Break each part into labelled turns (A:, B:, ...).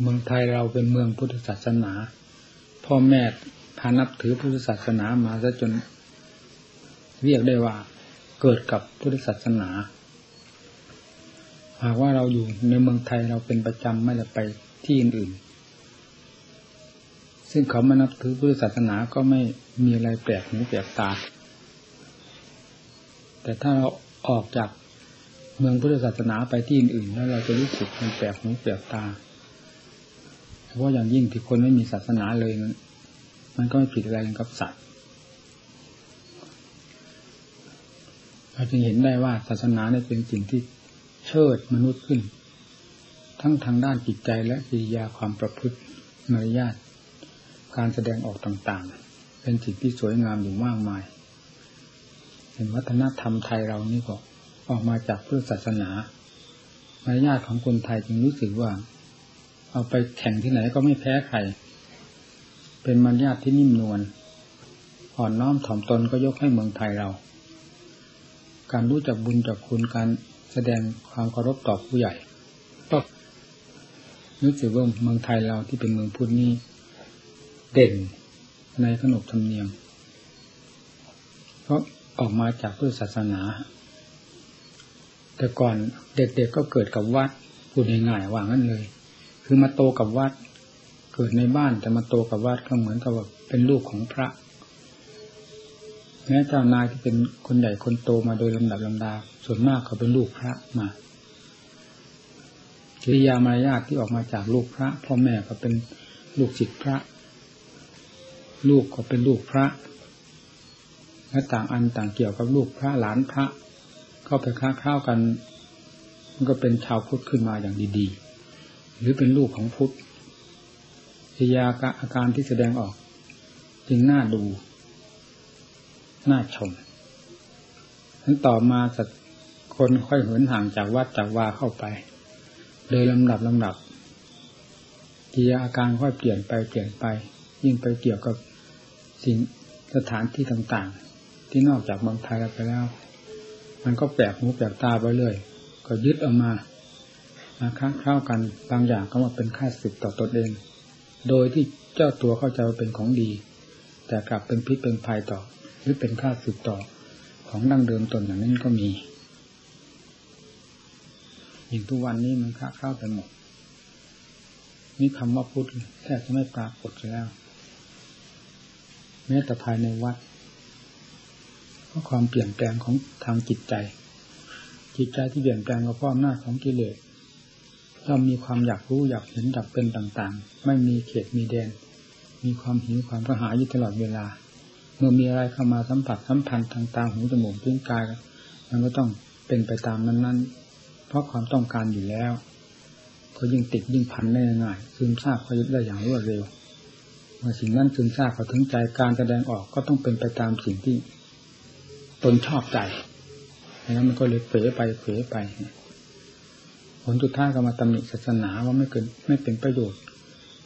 A: เมืองไทยเราเป็นเมืองพุทธศาสนา พ่อแม่พานับถือพุทธศาสนามาซะจน เรียกได้ว่าเกิดกับพุทธศาสนา หากว่าเราอยู่ในเมืองไทยเราเป็นประจำไม่ได้ไปที่อื่นๆซึ่งเขามานับถือพุทธศาสนาก็ไม่มีอะไรแปลกหูแปลกตา แต่ถ้าเราออกจากเมืองพุทธศาสนาไปที่อื่นๆแล้วเราจะรู้สึกมันแปลกหูแปลกตา พาะอย่างยิ่งที่คนไม่มีศาสนาเลยมันมันก็ไม่ผิดอะไรกับสัตว์เราจึงเห็นได้ว่าศาสนาเนี่ยเป็นสิ่งที่เชิดมนุษย์ขึ้น ทั้งทางด้านจิตใจและกิริยาความประพฤติมารยาทการแสดงออกต่างๆ เป็นสิ่งที่สวยงามอยู่มากมายเห็นวัฒนธรรมไทยเรานี่ก็ออกมาจากเพุทธศาสนามารยาทของคนไทยจึงรู้สึกว่า เอาไปแข่งที่ไหนก็ไม่แพ้ใคร เป็นมารยาทที่นิ่มนวลอ่อนน้อมถ่อมตนก็ยกให้เมืองไทยเรา การรู้จักบุญจักคุณการแสดงความเคารพต่อผู้ใหญ่ก็รู้สึกว่าเมืองไทยเราที่เป็นเมืองพุทธนี้เด่นในขนบธรรมเนียม เพราะออกมาจากพุทธศาสนา แต่ก่อนเด็กๆกก็เกิดกับวัดพูดง่ายๆว่างั้นเลย คือมาโตกับวัด เกิดในบ้านแต่มาโตกับวัดก็เหมือนกับว่าเป็นลูกของพระแม้เจ้านายที่เป็นคนใหญ่คนโตมาโดยลำดับลำดา ส่วนมากเขาเป็นลูกพระมากิริยามารยาทที่ออกมาจากลูกพระพ่อแม่ก็เป็นลูกศิษย์พระ ลูกก็เป็นลูกพระและต่างอันต่างเกี่ยวกับลูกพระหลานพระเข้าไปค้าข้าวกัน มันก็เป็นชาวพุทธขึ้นมาอย่างดีๆ หรือเป็นลูกของพุทธกิยาอาการที่แสดงออก จึงน่าดู น่าชมนั้นต่อมาสักคนค่อยเหินห่างจากวัดจากวาเข้าไป โดยลำดับลำดับกิยาอาการค่อยเปลี่ยนไปเปลี่ยนไป ยิ่งไปเกี่ยวกับสิ่งสถานที่ต่างๆ ที่นอกจากบางไทยไปแล้ว มันก็แปลกหูแปลกตาไปเรื่อยก็ยึดออกมา มาค้าเข้ากันบางอย่างก็มาเป็นค่าสิทธิ์ต่อตนเอง โดยที่เจ้าตัวเข้าใจว่าเป็นของดี แต่กลับเป็นพิษเป็นภัยต่อ หรือเป็นค่าสิทธิ์ต่อของดั้งเดิมตนอย่างนั้นก็มีอยิ่งทุกวันนี้มันค้าเข้าไปหมดนี่คำว่าพุทธแทบจะไม่ปรากฏแล้ว แม้แต่ภายในวัดราะความเปลี่ยนแปลงของทางจิตใจ จิตใจที่เปลี่ยนแปลงก็เพราะอำนาจของกิเลส เรามีความอยากรู้อยากเห็นดับเป็นต่างๆ ไม่มีเขตมีแดน มีความหิวความกระหายอยู่ตลอดเวลา เมื่อมีอะไรเข้ามาสัมผัสสัมพันธ์ทางตาหูจมูกลิ้นกายมันก็ต้องเป็นไปตามนั้นๆ เพราะความต้องการอยู่แล้ว ก็ยิ่งติดยิ่งพันได้ง่ายซึมซาบก็ยึดได้อย่างรวดเร็วเมื่อสิ่งนั้นซึมซาบเขาถึงใจการแสดงออกก็ต้องเป็นไปตามสิ่งที่ตนชอบใจแล้วมันก็เลยเผลไปเผลไป ผลสุดท้ายก็มาตำหนิศาสนาว่าไม่เกินไม่เป็นประโยชน์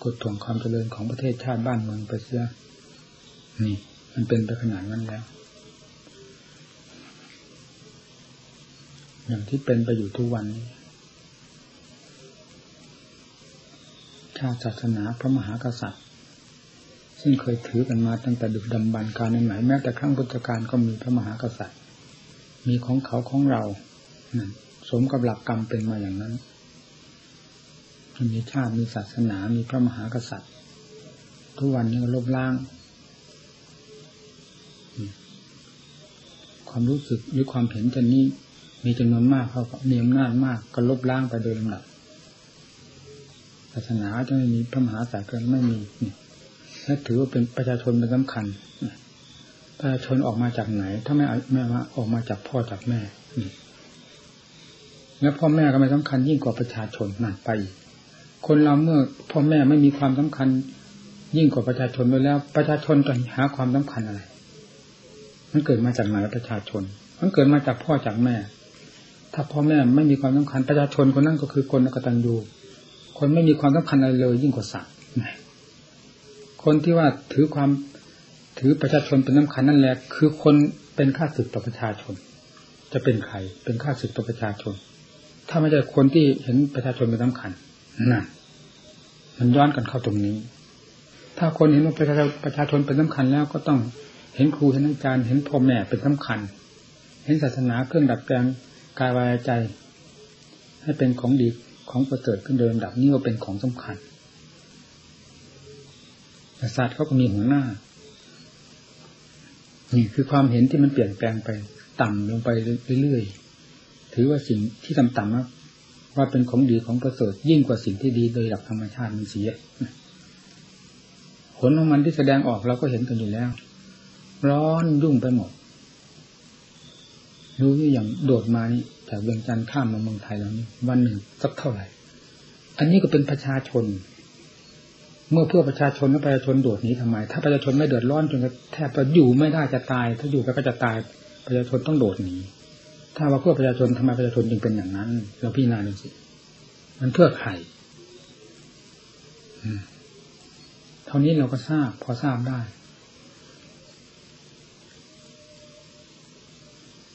A: กดถ่วงความเจริญของประเทศชาติบ้านเมืองไปเสียนี่ มันเป็นไปขนาดนั้นแล้ว อย่างที่เป็นไปอยู่ทุกวันนี้ชาติศาสนาพระมหากษัตริย์ ซึ่งเคยถือกันมาตั้งแต่ดึกดำบรรการไหนแม้แต่ครั้งพุทธกาลก็มีพระมหากษัตริย์ มีของเขาของเรานั้น สมกับหลักกรรมเป็นมาอย่างนั้นมีชาติมีศาสนา มีพระมหากษัตริย์ ทุกวันนี้ก็ลบล้าง ความรู้สึกหรือความเห็นจะนี้ มีจำนวนมากเขามีอำนาจมากก็ลบล้างไปโดยลำดับศาสนาจะไม่มีพระมหากษัตริย์ก็ไม่มีนี่และถือว่าเป็นประชาชนเป็นสำคัญประชาชนออกมาจากไหน ถ้าไม่ไม่มาออกมาจากพ่อจากแม่ แล้วพ่อแม่ก็ไม่สำคัญยิ่งกว่าประชาชนนั่นไป คนเราเมื่อพ่อแม่ไม่มีความสำคัญ ยิ่งกว่าประชาชนไปแล้ว ประชาชนจะหาความสำคัญอะไร มันเกิดมาจากไหนประชาชน มันเกิดมาจากพ่อจากแม่ ถ้าพ่อแม่ไม่มีความสำคัญประชาชนคนนั้นก็คือคนกตัญญูคนไม่มีความสำคัญอะไรเลย ยิ่งกว่าสัตว์คนที่ว่าถือความถือประชาชนเป็นสาคัญนั่นแหละ คือคนเป็นข้าศึกต่อประชาชน จะเป็นใครเป็นข้าศึกต่อประชาชน ถ้าไม่ใช่คนที่เห็นประชาชนเป็นสำคัญนั่นมันย้อนกันเข้าตรงนี้ ถ้าคนเห็นว่าประชาประชาชนเป็นสำคัญแล้วก็ต้องเห็นครูเห็นอาจารย์เห็นพ่อแม่เป็นสำคัญ เห็นศาสนาเครื่องดัดแปลงกายวายใจ ให้เป็นของดีของประเสริฐขึ้นเดิมดับนี่ก็เป็นของสำคัญศาสตร์เขาก็มีหัวหน้า นี่คือความเห็นที่มันเปลี่ยนแปลงไป ต่ำลงไปเรื่อยๆ ถือว่าสิ่งที่ต่ำๆว่าเป็นของดีของประเสริฐยิ่งกว่าสิ่งที่ดีโดยหลักธรรมชาติมันเสียผลของมันที่แสดงออกเราก็เห็นกันอยู่แล้ว ร้อนยุ่งไปหมดรู้อย่างโดดมานี่จากเวียงจันทร์ข้ามมาเมืองไทยแล้วนี่วันหนึ่งสักเท่าไหร่ อันนี้ก็เป็นประชาชน เมื่อเพื่อประชาชนแล้วประชาชนโดดหนีทำไม ถ้าประชาชนไม่เดือดร้อนจนแทบจะอยู่ไม่ได้จะตาย ถ้าอยู่ก็จะตาย ประชาชนต้องโดดหนี ถ้าว่าเพื่อประชาชนทำไมประชาชนจึงเป็นอย่างนั้น เราพี่นาดูสิ มันเพื่อใครเท่านี้เราก็ทราบ พอทราบได้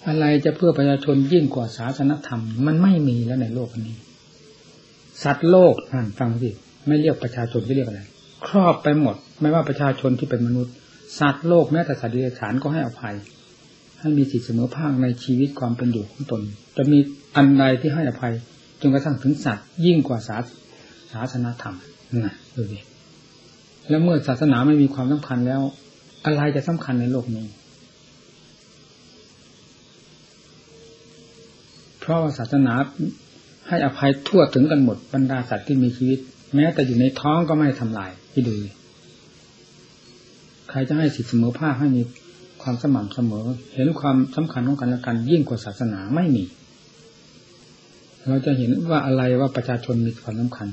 A: อะไรจะเพื่อประชาชนยิ่งกว่าศาสนธรรม มันไม่มีแล้วในโลกนี้ สัตว์โลกอ่านฟังสิไม่เรียกประชาชนที่เรียกอะไร ครอบไปหมด ไม่ว่าประชาชนที่เป็นมนุษย์ สัตว์โลกแม้แต่สัตว์เดิบฉานก็ให้อภัย ให้มีสิทธิเสมอภาคในชีวิตความเป็นอยู่ของตน จะมีอันใดที่ให้อภัยจนกระทั่งถึงสัตว์ยิ่งกว่าศาศาสนาธรรมนะดูดิแล้วเมื่อศาสนาไม่มีความสำคัญแล้ว อะไรจะสำคัญในโลกนี้เพราะศาสนาให้อภัยทั่วถึงกันหมดบรรดาสัตว์ที่มีชีวิต แม้แต่อยู่ในท้องก็ไม่ทำลายที่ดู ใครจะให้สิทธิเสมอภาคให้มี ความสม่ำเสมอ เห็นความสำคัญของกันและกันยิ่งกว่าศาสนาไม่มี เราจะเห็นว่าอะไรว่าประชาชนมีความสำคัญ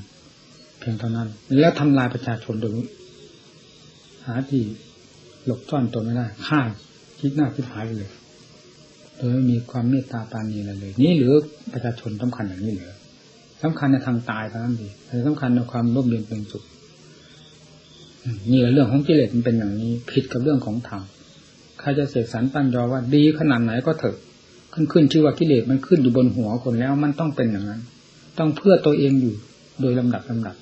A: เพียงเท่านั้น แล้วทำลายประชาชนโดยหาที่หลบซ่อนตัวไม่ได้ฆ่าคิดหน้าคิดหายเลยโดยไม่มีความเมตตาปานีอะไรเลย นี่หรือประชาชนสำคัญอย่างนี้เหรือสำคัญในทางตายเท่านั้นดีแต่สำคัญในความร่มเย็นเป็นสุขนี่ละเรื่องของกิเลสมันเป็นอย่างนี้ ผิดกับเรื่องของธรรม ใครจะเสกสรรปั้นยอว่าดีขนาดไหนก็เถอะ ขึ้นขึ้นชื่อว่ากิเลสมันขึ้นอยู่บนหัวคนแล้วมันต้องเป็นอย่างนั้น ต้องเพื่อตัวเองอยู่โดยลำดับลำดับ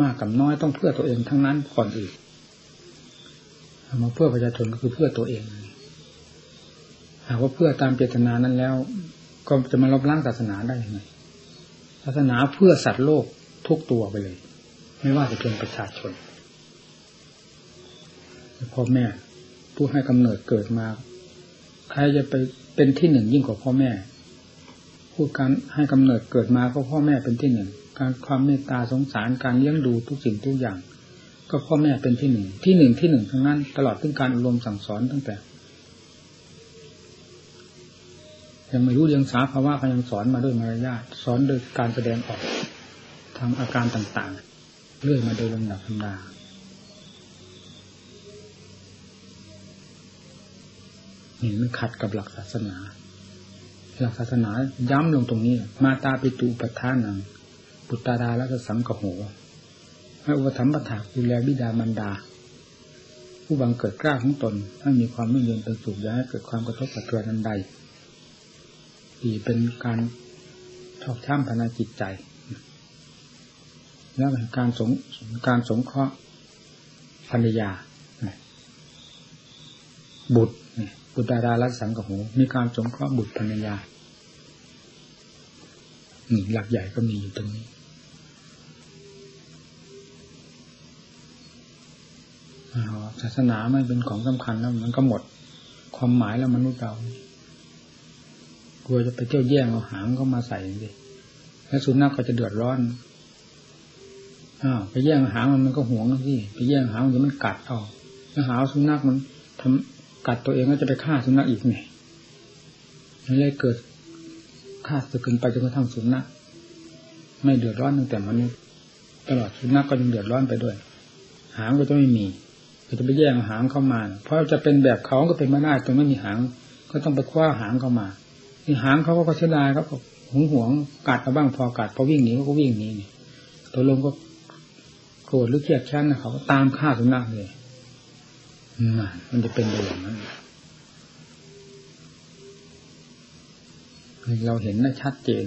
A: มากกับน้อยต้องเพื่อตัวเองทั้งนั้นก่อนอื่นมาเพื่อประชาชนก็คือเพื่อตัวเองหากว่าเพื่อตามเจตนานั้นแล้ว ก็จะมาลบล้างศาสนาได้ยังไงศาสนาเพื่อสัตว์โลกทุกตัวไปเลย ไม่ว่าจะเป็นประชาชนพ่อแม่ ผู้ให้กำเนิดเกิดมา ใครจะไปเป็นที่หนึ่งยิ่งกว่าพ่อแม่ผู้การให้กำเนิดเกิดมาก็พ่อแม่เป็นที่หนึ่ง การความเมตตาสงสารการเลี้ยงดูทุกสิ่งทุกอย่าง ก็พ่อแม่เป็นที่หนึ่ง ที่หนึ่งที่หนึ่งทั้งนั้น ตลอดถึงการอบรมสั่งสอนตั้งแต่ยังไม่รู้เรื่องสาภาวะเขายังสอนมาด้วยมารยาทสอนโดยการแสดงออกทางอาการต่างๆ เรื่อยมาโดยลำดับธรรมดา นี่มันขัดกับหลักศาสนา หลักศาสนาย้ำลงตรงนี้ มาตาปิตุปัฏฐานังปุตตาดาและสังกโหให้อุปถัมภ์ปถาดูแลบิดามารดา ผู้บังเกิดกล้าของตนถ้ามีความไม่เย็นเป็นสุขอย่าให้เกิดความกระทบกระเทือนอันใดที่เป็นการชอบช้ำภาจิตใจ แล้วเป็นการสงการสงเคราะห์ภรรยาบุตรบุต รดาราลัสังกหูมีการสงเคราะห์บุตรภรรยาหลักใหญ่ก็มีอยู่ตรงนี้ศาสนาไม่เป็นของสำคัญแล้วมันก็หมด ความหมายแล้วมนุษย์เรากลัวจะไปเที่ยวแย่งเอาหางเข้ามาใส่ดิแล้วสุนัขก็จะเดือดร้อนอ้าวไปแย่งหางมันมันก็หวงที่ไปแย่งหางมันมันกัดเอาแล้วหาสุนัขมันทำ กัดตัวเองก็จะไปฆ่าสุนัขอีกไงมันเลยเกิดฆ่าสึกขึ้นไปจนกระทั่งสุนัขไม่เดือดร้อนตั้งแต่มนุษย์ตลอดสุนัขก็ยังเดือดร้อนไปด้วย หางก็จะไม่มีก็จะไปแย่งหางเข้ามา เพราะจะเป็นแบบเขาก็เป็นไม่ได้จนไม่มีหาง ก็ต้องไปคว้าหางเข้ามาหางเขาก็เสียดายเขาก็หงหวงกัดมาบ้างพอกัดพอวิ่งหนีเขาก็วิ่งหนีเนี่ยตัวลงก็โกรธหรือเครียดชั้นเขาก็ตามฆ่าสุนัขเลย มันจะเป็นไปอย่างนั้นเราเห็นได้ชัดเจน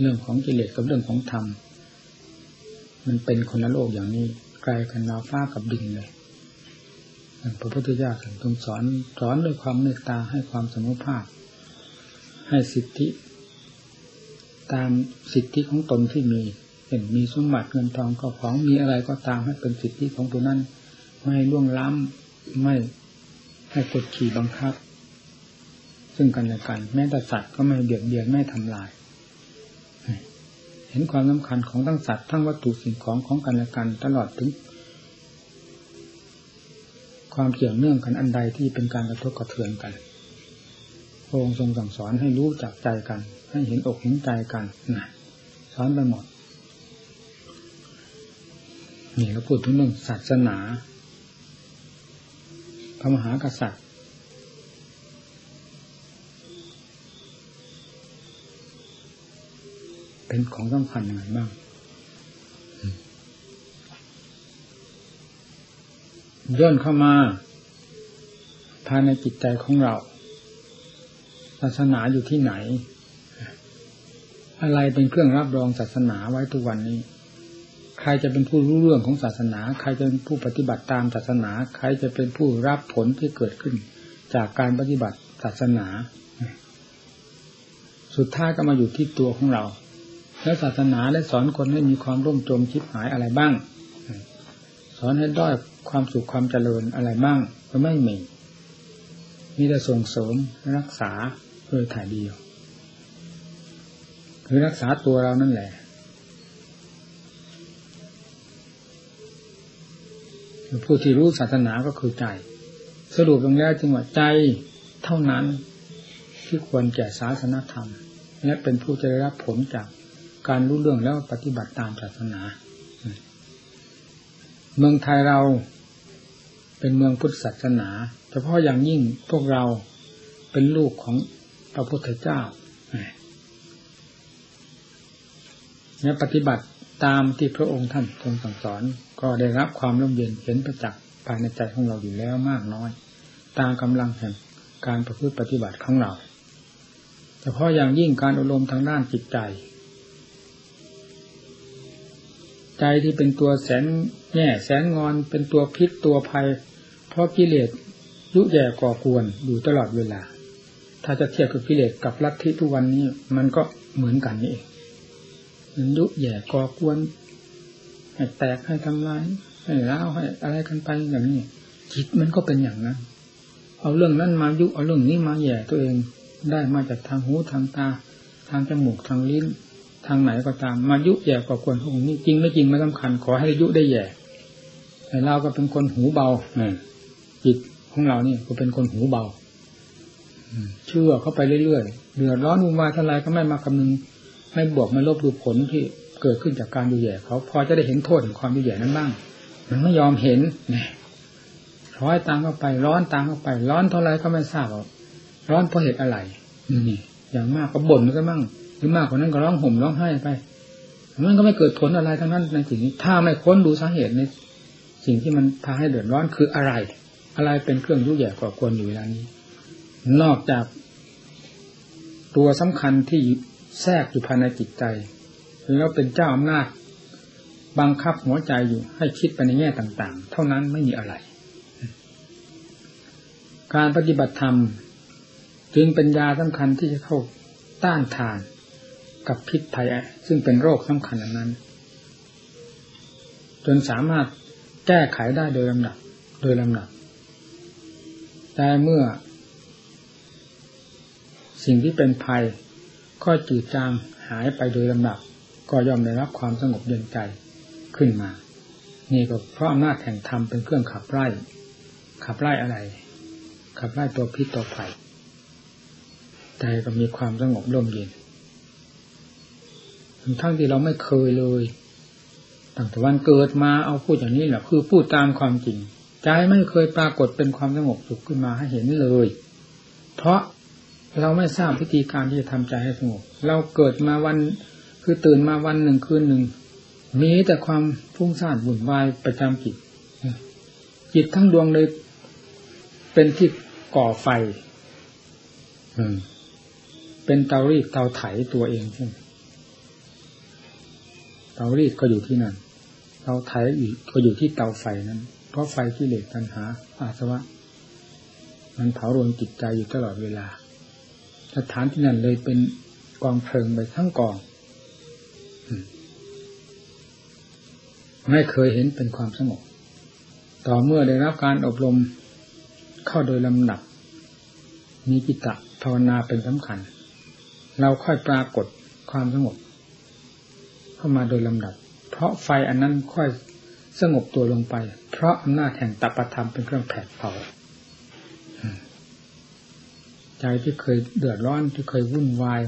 A: เรื่องของกิเลสกับเรื่องของธรรม มันเป็นคนละโลกอย่างนี้ไกลกันดาวฟ้ากับดินเลยพระพุทธเจ้าทรงสอนสอนด้วยความเมตตาให้ความสมุภาพ ให้สิทธิ ตามสิทธิของตนที่มีเห็นมีสมบัติเงินทองก็ของมีอะไรก็ตามให้เป็นสิทธิของตัวนั้น ไม่ล่วงล้ำไม่ให้กดขี่บังคับ ซึ่งกันและกัน แม้แต่สัตว์ก็ไม่เบียดเบียนไม่ทำลาย เห็นความสำคัญของทั้งสัตว์ทั้งวัตถุสิ่งของของกันและกัน ตลอดถึง ความเกี่ยวเนื่องกันอันใดที่เป็นการกระทบกระเทือนกันพระองค์ทรงสั่งสอนให้รู้จักใจกัน ให้เห็นอกเห็นใจกันนะสอนไปหมดนี่เราพูดถึงเรื่องศาสนา พระมหากษัตริย์ เป็นของสำคัญยังไงบ้างย่นเข้ามา ภายในจิตใจของเรา ศาสนาอยู่ที่ไหน อะไรเป็นเครื่องรับรองศาสนาไว้ทุกวันนี้ ใครจะเป็นผู้รู้เรื่องของศาสนา ใครจะเป็นผู้ปฏิบัติตามศาสนา ใครจะเป็นผู้รับผลที่เกิดขึ้น จากการปฏิบัติศาสนา สุดท้ายก็มาอยู่ที่ตัวของเรา แล้วศาสนาได้สอนคนให้มีความร่มจมชิบหายอะไรบ้าง สอนให้ด้อยความสุขความเจริญอะไรบ้างก็ไม่มีมีแต่ส่งเสริมรักษาโดยถ่ายเดียว คือรักษาตัวเรานั่นแหละ ผู้ที่รู้ศาสนาก็คือใจ สรุปลงแล้วจึงว่าใจเท่านั้นที่ควรแก่ศาสนธรรม และเป็นผู้จะได้รับผลจากการรู้เรื่องแล้วปฏิบัติตามศาสนา เมืองไทยเราเป็นเมืองพุทธศาสนาเฉพาะอย่างยิ่งพวกเราเป็นลูกของพระพุทธเจ้าเนี่ยปฏิบัติ ตามที่พระองค์ท่านทรงสั่งสอน ก็ได้รับความร่มเย็นเห็นประจักษ์ภายในใจของเราอยู่แล้วมากน้อย ตามกำลังแห่งการประพฤติปฏิบัติของเราเฉพาะอย่างยิ่งการอบรมทางด้านจิตใจ ใจที่เป็นตัวแสนแง่แสนงอนเป็นตัวพิษตัวภัย เพราะกิเลสยุแย่ก่อกวนอยู่ตลอดเวลา ถ้าจะเทียบกับกิเลสกับลัทธิทุกวันนี้ มันก็เหมือนกันนี่เอง ยุแย่ก่อกวนให้แตกให้ทำลายให้ร้าวให้อะไรกันไปอย่างนี้จิตมันก็เป็นอย่างนั้น เอาเรื่องนั้นมายุเอาเรื่องนี้มาแย่ตัวเองได้มาจากทางหูทางตา ทางจมูกทางลิ้น ทางไหนก็ตาม มายุแย่กว่าคนพวกนี้จริงไม่จริงไม่สำคัญ ขอให้ยุได้แย่แต่เราก็เป็นคนหูเบาจิตของเรานี่ก็เป็นคนหูเบาเชื่อเข้าไปเรื่อยๆเดือดร้อนวุ่นวายทลายก็ไม่มาคำนึง ไม่บวกไม่ลบดูผลที่เกิดขึ้นจากการดูแย่เขาพอจะได้เห็นโทษของความดูแย่นั้นบ้าง มันไม่ยอมเห็นนี่ร้อยตามเข้าไป ร้อนตามเข้าไป ร้อนเท่าไรก็ไม่ทราบร้อนเพราะเหตุอะไรนี่อย่างมากก็บ่นก็มั่งหรือมากกว่านั้นก็ร้องห่มร้องไห้ไปมันก็ไม่เกิดผลอะไรทั้งนั้นในสิ่งนี้ถ้าไม่ค้นดูสาเหตุในสิ่งที่มันพาให้เดือดร้อนคืออะไร อะไรเป็นเครื่องยุ่ยแย่ก่อกวนอยู่เวลานี้ นอกจากตัวสำคัญที่ แทรกอยู่ภายในจิตใจ แล้วเป็นเจ้าอำนาจบังคับหัวใจอยู่ให้คิดไปในแง่ต่าง ๆ เท่านั้นไม่มีอะไร การปฏิบัติธรรมจึงเป็นยาสำคัญที่จะเข้าต้านทานกับพิษภัยซึ่งเป็นโรคสำคัญอันนั้น จนสามารถแก้ไขได้โดยลำดับ โดยลำดับแต่เมื่อ สิ่งที่เป็นภัย ก็จืดจางหายไปโดยลำดับ ก็ย่อมได้รับความสงบเย็นใจขึ้นมา นี่ก็เพราะอำนาจแห่งธรรมเป็นเครื่องขับไล่ขับไล่อะไร ขับไล่ตัวพิษตัวภัยใจก็มีความสงบร่มเย็นทั้งที่เราไม่เคยเลยตั้งแต่วันเกิดมาเอาพูดอย่างนี้แหละคือพูดตามความจริงใจไม่เคยปรากฏเป็นความสงบสุขขึ้นมาให้เห็นเลย เพราะ เราไม่ทราบวิธีการที่จะทำใจให้สงบ เราเกิดมาวันคือตื่นมาวันหนึ่งคืนหนึ่ง มีแต่ความฟุ้งซ่านวุ่นวายประจำจิตจิตทั้งดวงเลยเป็นที่ก่อไฟเป็นเตารีดเตาไถตัวเองใช่ไหมเตารีดก็อยู่ที่นั่นเราไถอีกก็อยู่ที่เตาไฟนั้น เพราะไฟที่เหล็กตัณหา อาสวะ มันเผารนจิตใจอยู่ตลอดเวลา สถานที่นั้นเลยเป็นกองเพลิงไปทั้งกอง ไม่เคยเห็นเป็นความสงบ ต่อเมื่อได้รับการอบรมเข้าโดยลำดับ มีกิตะภาวนาเป็นสำคัญ เราค่อยปรากฏความสงบ เข้ามาโดยลำดับ เพราะไฟอันนั้นค่อยสงบตัวลงไป เพราะอำนาจแห่งตปธรรมเป็นเครื่องแผดเผา ใจที่เคยเดือดร้อนที่เคยวุ่นวาย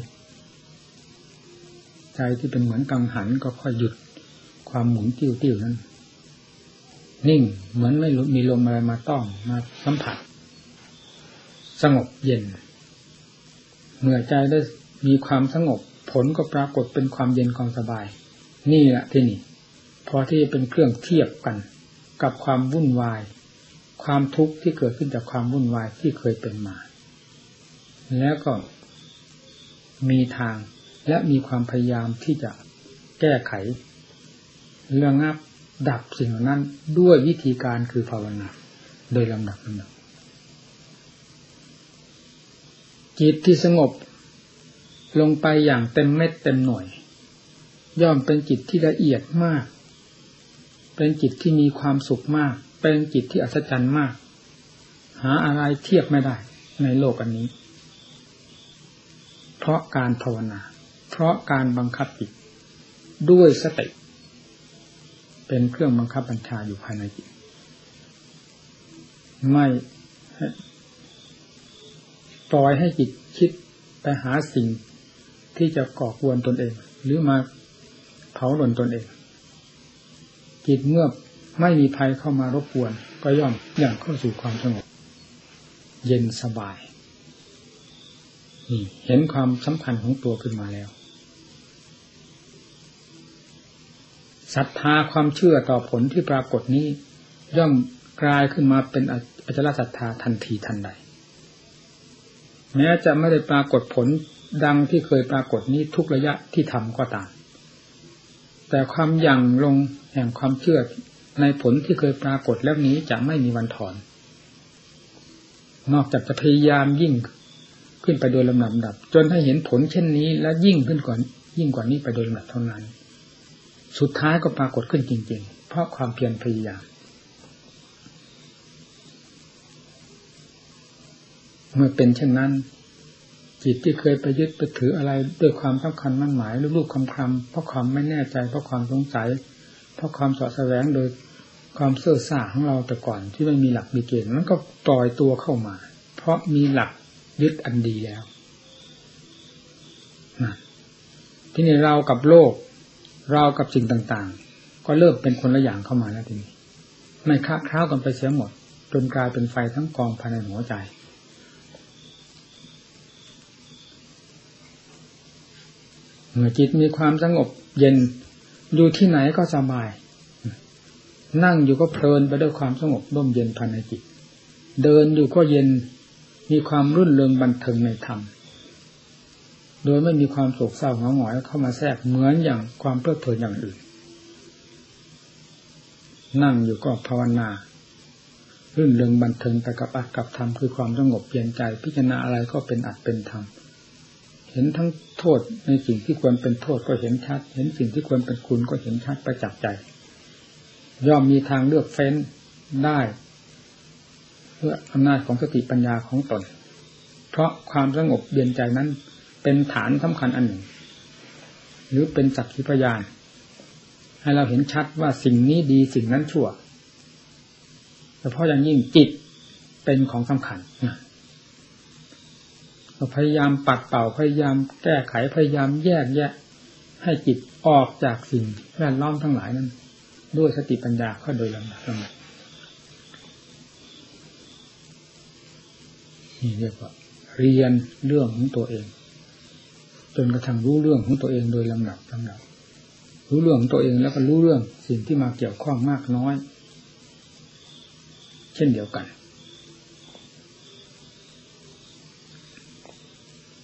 A: ใจที่เป็นเหมือนกังหันก็ค่อยหยุดความหมุนติ้วติ้วนั้น นิ่งเหมือนไม่มีลมอะไรมาต้องมาสัมผัส สงบเย็นเมื่อใจได้มีความสงบ ผลก็ปรากฏเป็นความเย็นความสบาย นี่แหละที่นี่พอที่เป็นเครื่องเทียบกันกับความวุ่นวาย ความทุกข์ที่เกิดขึ้นจากความวุ่นวายที่เคยเป็นมา แล้วก็มีทางและมีความพยายามที่จะแก้ไข เรื่องงับดับสิ่งนั้นด้วยวิธีการคือภาวนาโดยลำดับลำดับจิตที่สงบลงไปอย่างเต็มเม็ดเต็มหน่วย ย่อมเป็นจิตที่ละเอียดมาก เป็นจิตที่มีความสุขมาก เป็นจิตที่อัศจรรย์มาก หาอะไรเทียบไม่ได้ในโลกอันนี้ เพราะการภาวนา เพราะการบังคับจิตด้วยสติ เป็นเครื่องบังคับบัญชาอยู่ภายในจิต ไม่ปล่อยให้จิตคิดไปหาสิ่งที่จะก่อกวนตนเอง หรือมาเผาหล่นตนเอง จิตเมื่อไม่มีภัยเข้ามารบกวน ก็ย่อมอย่างเข้าสู่ความสงบ เย็นสบาย เห็นความสำคัญของตัวขึ้นมาแล้วศรัทธาความเชื่อต่อผลที่ปรากฏนี้ ย่อมกลายขึ้นมาเป็นอจลศรัทธาทันทีทันใด แม้จะไม่ได้ปรากฏผลดังที่เคยปรากฏนี้ทุกระยะที่ทำก็ตาม แต่ความยั่งลงแห่งความเชื่อในผลที่เคยปรากฏแล้วนี้จะไม่มีวันถอน นอกจากจะพยายามยิ่ง ขึ้นไปโดยลำดับจนให้เห็นผลเช่นนี้ และยิ่งขึ้นกว่ายิ่งกว่านี้ไปโดยลำดับเท่านั้น สุดท้ายก็ปรากฏขึ้นจริง ๆ เพราะความเพียรพยายามเมื่อเป็นเช่นนั้น จิตที่เคยไปยึดไปถืออะไรด้วยความสำคัญมั่นหมายรูปๆคำคำเพราะความไม่แน่ใจ เพราะความสงสัย เพราะความสอดแสวงโดยความเสื่อสาของเราแต่ก่อนที่ไม่มีหลักมีเกณฑ์มันก็ปล่อยตัวเข้ามา เพราะมีหลัก ยึดอันดีแล้วที่นี่เรากับโลก เรากับสิ่งต่าง ๆ ก็เริ่มเป็นคนละอย่างเข้ามาแล้วทีนี้ไม่ค้าคร้าวกันไปเสียหมด จนกลายเป็นไฟทั้งกองภายในหัวใจเมื่อจิตมีความสงบเย็นอยู่ที่ไหนก็สบาย นั่งอยู่ก็เพลินไปด้วยความสงบร่มเย็นภายในจิต เดินอยู่ก็เย็น มีความรุ่นเริงบันเทิงในธรรม โดยไม่มีความโศกเศร้าหงอยหงอยเข้ามาแทรกเหมือนอย่างความเพลิดเพลินอย่างอื่น นั่งอยู่ก็ภาวนารื่นเริงบันเทิงไปกับอัดกับธรรมคือความสงบเปลี่ยนใจ พิจารณาอะไรก็เป็นอัดเป็นธรรมเห็นทั้งโทษในสิ่งที่ควรเป็นโทษก็เห็นชัด เห็นสิ่งที่ควรเป็นคุณก็เห็นชัดประจักษ์ใจ ย่อมมีทางเลือกเฟ้นได้ พื่ออำนาจของสติปัญญาของตน เพราะความสงบเย็นใจนั้นเป็นฐานสำคัญอันหนึ่ง หรือเป็นสักขีพยาน ให้เราเห็นชัดว่าสิ่งนี้ดีสิ่งนั้นชั่วแต่เพราะอย่างยิ่งจิตเป็นของสำคัญเราพยายามปัดเป่าพยายามแก้ไขพยายามแยกแยะ ให้จิตออกจากสิ่งแวดล้อมทั้งหลายนั้น ด้วยสติปัญญาก็โดยลำดับลำดับ นี่เรียกว่า เรียนเรื่องของตัวเอง จนกระทั่งรู้เรื่องของตัวเองโดยลำดับลำดับรู้เรื่องของตัวเองแล้วก็รู้เรื่องสิ่งที่มาเกี่ยวข้องมากน้อย เช่นเดียวกัน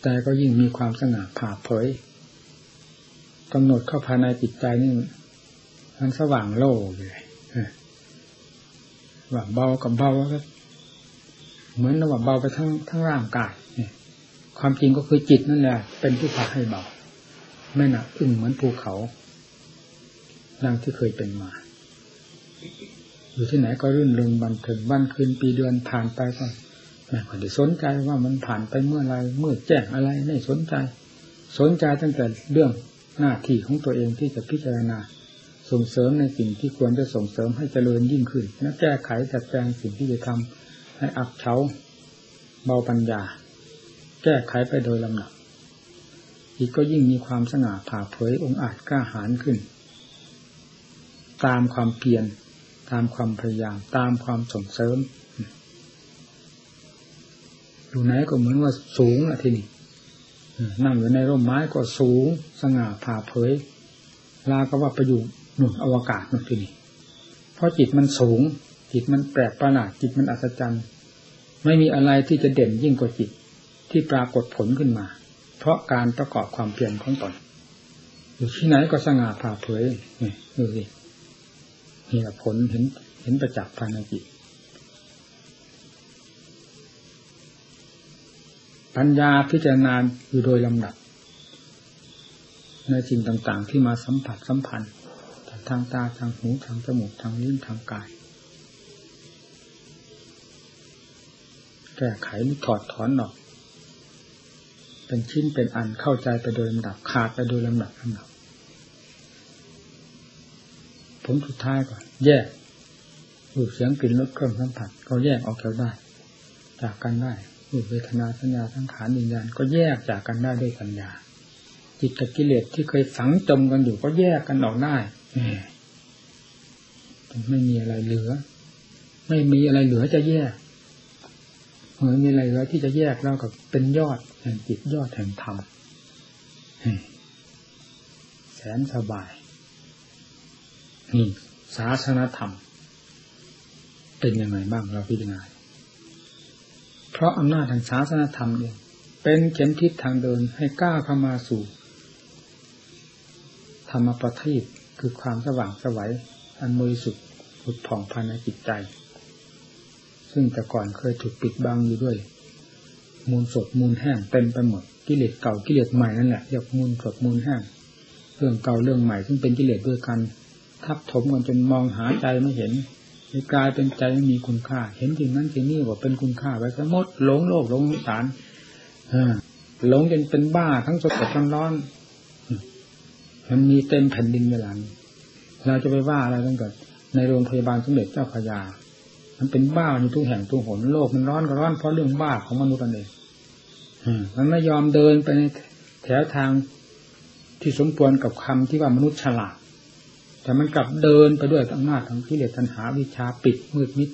A: แต่ก็ยิ่งมีความสง่าผ่าเผยกำหนดเข้าภายในจิตใจนี่มันสว่างโล่เลยว่าเบากับเบาก็ เหมือนว่าเบาไปทั้งทั้งร่างกายเนี่ยความจริงก็คือจิตนั่นแหละ เป็นผู้พาให้เบาไม่หนักอึ้งเหมือนภูเขาดังที่เคยเป็นมา อยู่ที่ไหนก็รื่นเริงบันเทิงวันคืนปีเดือนผ่านไปก็ไม่ค่อยได้สนใจว่ามันผ่านไปเมื่อไรเมื่อแจ้งอะไรไม่สนใจ สนใจตั้งแต่เรื่องหน้าที่ของตัวเองที่จะพิจารณา ส่งเสริมในสิ่งที่ควรจะส่งเสริมให้เจริญยิ่งขึ้น และแก้ไขจัดแจงสิ่งที่จะทำ ให้อับเฉาเบาปัญญา แก้ไขไปโดยลำหนักอีกก็ยิ่งมีความสง่าผ่าเผยองอาจกล้าหาญขึ้น ตามความเพียรตามความพยายาม ตามความส่งเสริมอยู่ไหนก็เหมือนว่าสูงอะทีนี้นั่งอยู่ในร่มไม้ก็สูง สง่าผ่าเผย ลาก็ว่าไปอยู่หนุนอวกาศนั่นทีนี้เพราะจิตมันสูง จิตมันแปลกประหลาดจิตมันอัศจรรย์ ไม่มีอะไรที่จะเด่นยิ่งกว่าจิตที่ปรากฏผลขึ้นมา เพราะการประกอบความเพียรของตนอยู่ที่ไหนก็สง่าผ่าเผยนี่ดูสินี่แหละผลเห็นเห็นประจักษ์ภายในจิตปัญญาพิจารณาอยู่โดยลำดับ ในสิ่งต่างๆที่มาสัมผัสสัมพันธ์ทางตาทางหูทางจมูกทางลิ้นทางกาย แก้ไขถอดถอนออก เป็นชิ้นเป็นอันเข้าใจไปโดยลำดับขาดไปโดยลำดับลำดับผลสุดท้ายก่อนแยกรูปเสียงกลิ่นรสเครื่องสัมผัส ก็แยกออกจากได้ จากกันได้รูปเวทนาสัญญาทั้งขานวิญญาณก็แยกจากกันได้ด้วยปัญญา จิตกับกิเลสที่เคยฝังจมกันอยู่ก็แยกกันออกได้ไม่มีอะไรเหลือ ไม่มีอะไรเหลือจะแยก มื่อมีอะไรเหลือที่จะแยกเรากับเป็นยอดแห่งจิตยอดแห่งธรรมแสนสบายนี่ศาสนธรรม เป็นยังไงบ้างเราพิจารณาเพราะอำนาจแห่งศาสนธรรมเองเป็นเข็มทิศทางเดินให้ก้าวเข้ามาสู่ ธรรมประทีปคือความสว่างสวัยอันบริสุทธิ์ผุดผ่องภายในจิตใจ ซึ่งแต่ก่อนเคยถูกปิดบังอยู่ด้วย มูลสดมูลแห้งเต็มไปหมดกิเลสเก่ากิเลสใหม่นั่นแหละเรียกมูลสดมูลแห้งเรื่องเก่าเรื่องใหม่ซึ่งเป็นกิเลสด้วยกัน ทับถมกันจนมองหาใจไม่เห็นกลายเป็นใจไม่มีคุณค่า เห็นสิ่งนั้นสิ่งนี้ว่าเป็นคุณค่าไว้ซะหมดหลงโลกหลงสารหลงจนเป็นบ้าทั้งสดสดร้อนมันมีเต็มแผ่นดินเวลานี้เราจะไปว่าอะไรตั้งแต่ในโรงพยาบาลสมเด็จเจ้าพยา มันเป็นบ้าอยู่ทุกแห่งทุกหนโลกมันร้อนก็ร้อนเพราะเรื่องบ้าของมนุษย์นั่นเองมันไม่ยอมเดินไปในแถวทางที่สมควรกับคำที่ว่ามนุษย์ฉลาด แต่มันกลับเดินไปด้วยอำนาจของกิเลสตัณหาวิชาปิดมืดมิด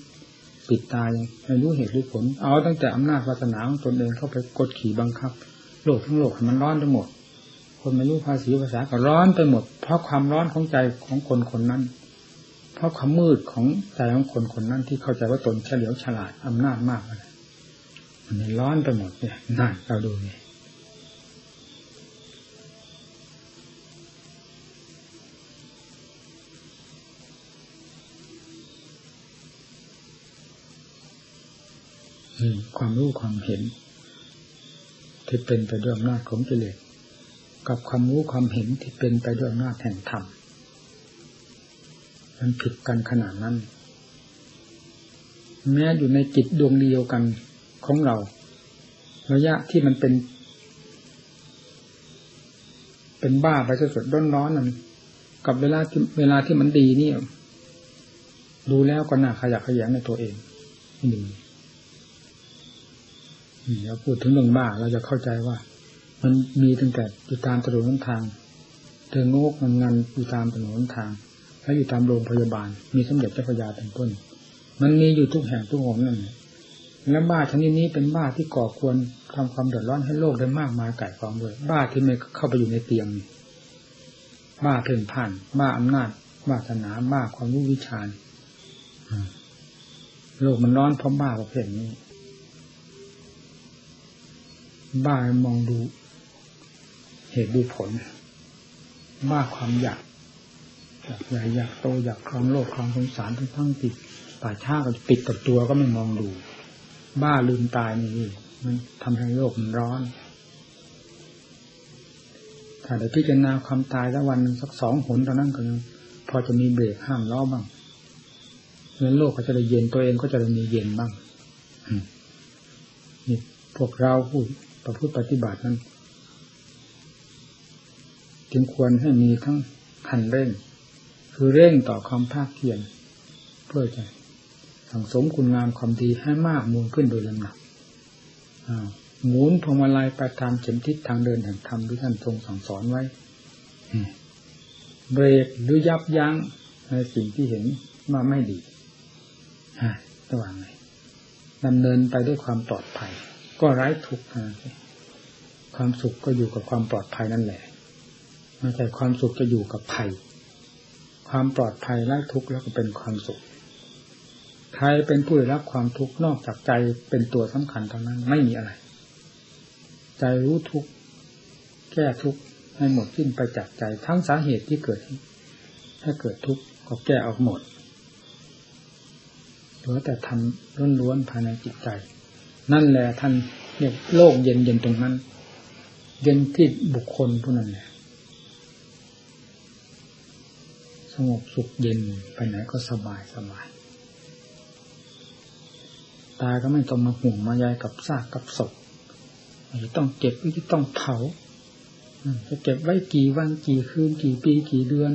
A: ปิดตายไม่รู้เหตุรู้ผล เอาตั้งแต่อำนาจวาสนาของตนเองเข้าไปกดขี่บังคับ โลกทั้งโลกมันร้อนไปหมด คนไม่รู้ภาษีภาษาก็ร้อนไปหมด เพราะความร้อนของใจของคนคนนั้น เพราะความมืดของใจของคนคนนั้นที่เข้าใจว่าตนเฉลียวฉลาดอำนาจมากเลยมันร้อนไปหมดเนี่ยนั่นเราดูนี่ความรู้ความเห็น ที่เป็นไปด้วยอำนาจของกิเลสกับความรู้ความเห็นที่เป็นไปด้วยอำนาจแห่งธรรม มันผิดกันขนาดนั้น แม้อยู่ในจิตดวงเดียวกันของเรา ระยะที่มันเป็น เป็นบ้าไปสดๆร้อนๆนั้นกับเวลาที่เวลาที่มันดีนี่ดูแล้วก็น่าขยักขยันในตัวเองนี่เราพูดถึงเรื่องบ้าเราจะเข้าใจว่า มันมีตั้งแต่อยู่ตามถนนทางเธอโงกมันงานอยู่ตามถนนทาง แล้วอยู่ตามโรงพยาบาล มีสมเด็จเจ้าพระยาเป็นต้น มันมีอยู่ทุกแห่งทุกหนนั่นแล้วบ้าชนิดนี้เป็นบ้าที่ก่อควรทำความเดือดร้อนให้โลกได้มากมายไก่กองด้วยบ้าที่ไม่เข้าไปอยู่ในเตียงบ้าเพ่นผ่านบ้าอำนาจบ้าศาสนาบ้าความรู้วิชาโลกมันร้อนเพราะบ้าประเภทนี้ บ้ามองดู เหตุดูผล บ้าความอยาก อยากใหญ่อยากโตอยากครองโลกครองสงสารทั้งทั้งติดป่าชาก็ปิดกับตัวก็ไม่มองดู บ้าลืมตายนี่มันทำให้โลกมันร้อนถ้าได้พิจารณาความตายสักวันสักสองหนตอนนั้นก็ยังพอจะมีเบรกห้ามล้อบ้างเงินโลกก็จะได้เย็นตัวเองก็จะได้มีเย็นบ้างนี่พวกเราผู้ประพฤติปฏิบัตินั้น จึงควรให้มีทั้งคันเร่ง คือเร่งต่อความภาคเพียรเพื่อจะสั่งสมคุณงามความดีให้มากมูลขึ้นโดยลำดับหมุนพวงมาลัยไปตามเข็มทิศทางเดินแห่งธรรมที่ท่านทรงสั่งสอนไว้เบรกหรือยับยั้งในสิ่งที่เห็นว่าไม่ดีระหว่างไหนดำเนินไปด้วยความปลอดภัย ก็ไร้ทุกข์ความสุขก็อยู่กับความปลอดภัยนั่นแหละไม่ใช่ความสุขจะอยู่กับภัย ความปลอดภัยไร้ทุกข์แล้วก็เป็นความสุขใครเป็นผู้ได้รับความทุกข์นอกจากใจเป็นตัวสำคัญเท่านั้นไม่มีอะไร ใจรู้ทุกข์แก้ทุกข์ให้หมดสิ้นไปจากใจทั้งสาเหตุที่เกิดให้เกิดทุกข์ก็แก้ออกหมดเหลือแต่ทำล้วนๆภายในจิตใจ นั่นแหละท่านเรียกโลกเย็นเย็นตรงนั้น เย็นที่บุคคลผู้นั้นแหละ สงบสุขเย็นไปไหนก็สบายสบายตายก็ไม่ต้องมาห่วงมายายกับซากกับศพจะต้องเก็บจะต้องเผาจะเก็บไว้กี่วันกี่คืนกี่ปีกี่เดือน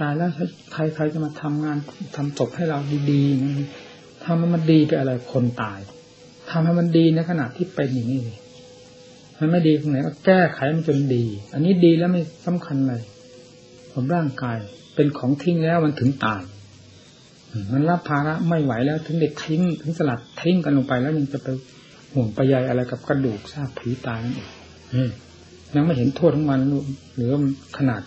A: ตายแล้วใครใครจะมาทำงานทำศพให้เราดีๆทำให้มันดีไปอะไรคนตายทำให้มันดีในขณะที่เป็นอย่างนี้มันไม่ดีตรงไหนก็แก้ไขมันจนดี อันนี้ดีแล้วไม่สำคัญเลยผมร่างกาย เป็นของทิ้งแล้วมันถึงตายมันรับภาระไม่ไหวแล้วถึงเด็กทิ้งถึงสลัดทิ้งกันลงไปแล้วยังจะไปห่วงไปใยอะไรกับกระดูกซากผีตายนั่นเองยังไม่เห็นโทษของมันหรือขนาด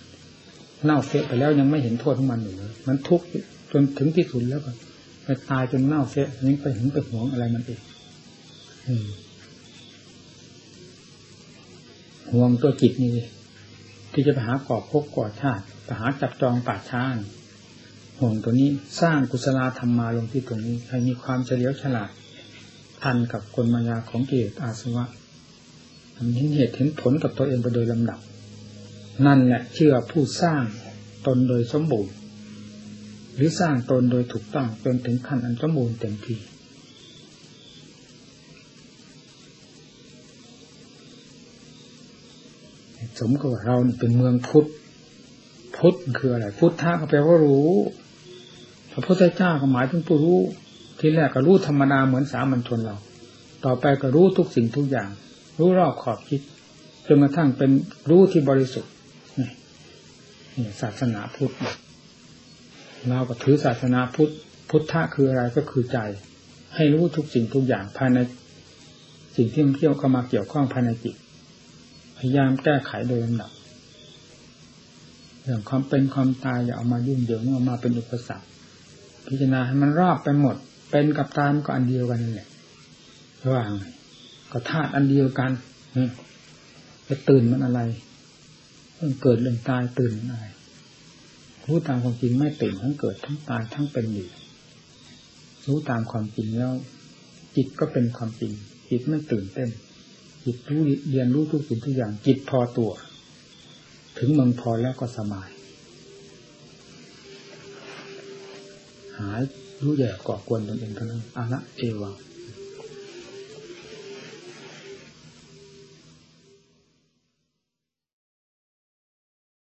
A: เน่าเฟะไปแล้วยังไม่เห็นโทษของมันอยู่เลยมันทุกข์จนถึงที่สุดแล้วไปตายจนเน่าเฟะนี้ไปหึงไปห่วงอะไรมันอีกห่วงตัวจิตนี่ ที่จะไปหากอบพบกอชาติไปหาจับจองป่าช้าห่วงตัวนี้สร้างกุศลธรรมมาลงที่ตรงนี้ให้มีความเฉลียวฉลาดทันกับกลมายาของเกตอาสวะเห็นเหตุเห็นผลกับตัวเองไปโดยลำดับ นั่นแหละเชื่อผู้สร้างตนโดยสมบูรณ์ หรือสร้างตนโดยถูกต้องจนถึงขั้นอันสมบูรณ์เต็มที่ สมกับเราเป็นเมืองพุทธพุทธคืออะไร พุทธะก็แปลว่ารู้ พระพุทธเจ้าก็หมายถึงผู้รู้ ที่แรกก็รู้ธรรมดาเหมือนสามัญชนเรา ต่อไปก็รู้ทุกสิ่งทุกอย่าง รู้รอบขอบคิดจนกระทั่งเป็นรู้ที่บริสุทธิ์นี่ศาสนาพุทธเราก็ถือศาสนาพุทธพุทธะคืออะไรก็คือใจ ให้รู้ทุกสิ่งทุกอย่างภายในสิ่งที่มันเกี่ยวเข้ามาเกี่ยวข้องภายในจิต ยายามแก้ไขโดยลำดับเรื่องความเป็นความตายอย่าเอามายุ่งเหยิงเอามาเป็นอุปสรรคพิจารณาให้มันรอบไปหมด เป็นกับตามก็อันเดียวกันนั่นแหละว่างก็ธาตุอันเดียวกันจะตื่นมันอะไรเรื่องเกิดเรื่องตายตื่นอะไรรู้ตามความจริงไม่ตื่นทั้งเกิดทั้งตายทั้งเป็นอยู่รู้ตามความจริงแล้ว จิตก็เป็นความจริงจิตไม่ตื่นเต้น จิตรู้เรียนรู้ทุกสิ่งทุกอย่าง จิตพอตัว ถึงมันพอแล้วก็สบาย หายรู้แย่ก่อกวนตนเองเท่านั้นอาละเอวัง